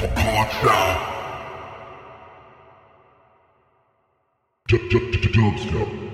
Watch out! Dubstep.